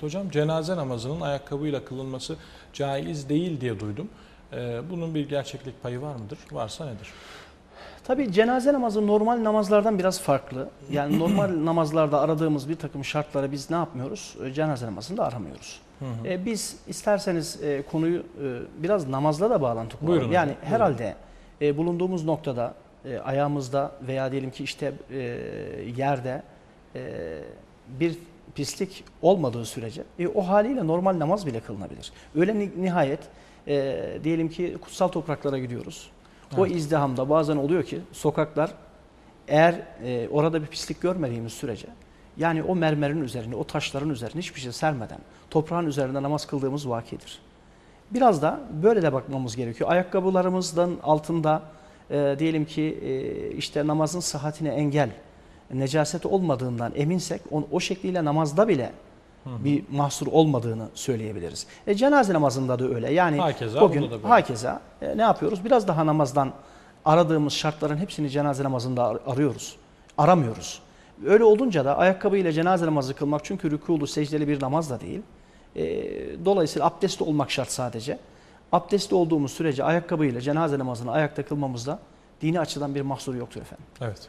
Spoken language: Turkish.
Hocam cenaze namazının ayakkabıyla kılınması caiz değil diye duydum. Ee, bunun bir gerçeklik payı var mıdır? Varsa nedir? Tabii cenaze namazı normal namazlardan biraz farklı. Yani normal namazlarda aradığımız bir takım şartları biz ne yapmıyoruz? E, Cenaze namazında aramıyoruz. Hı hı. E, biz isterseniz e, konuyu e, biraz namazla da bağlantı kuralım. Buyurun Yani buyurun. herhalde e, bulunduğumuz noktada e, ayağımızda veya diyelim ki işte e, yerde e, bir pislik olmadığı sürece e, o haliyle normal namaz bile kılınabilir. Öyle ni- nihayet e, diyelim ki kutsal topraklara gidiyoruz. O Evet. izdihamda bazen oluyor ki sokaklar eğer e, orada bir pislik görmediğimiz sürece yani o mermerin üzerine, o taşların üzerine hiçbir şey sermeden toprağın üzerinde namaz kıldığımız vakidir. Biraz da böyle de bakmamız gerekiyor. Ayakkabılarımızdan altında e, diyelim ki e, işte namazın sıhhatine engel, necaset olmadığından eminsek on, o şekliyle namazda bile bir mahsur olmadığını söyleyebiliriz. E, cenaze namazında da öyle. Yani Hakeza bugün hakeza e, ne yapıyoruz? Biraz daha namazdan aradığımız şartların hepsini cenaze namazında ar- arıyoruz. Aramıyoruz. Öyle olunca da ayakkabı ile cenaze namazı kılmak çünkü rükûlu secdeli bir namaz da değil. E, dolayısıyla abdestli olmak şart sadece. Abdestli olduğumuz sürece ayakkabı ile cenaze namazını ayakta kılmamızda dini açıdan bir mahsur yoktur efendim. Evet.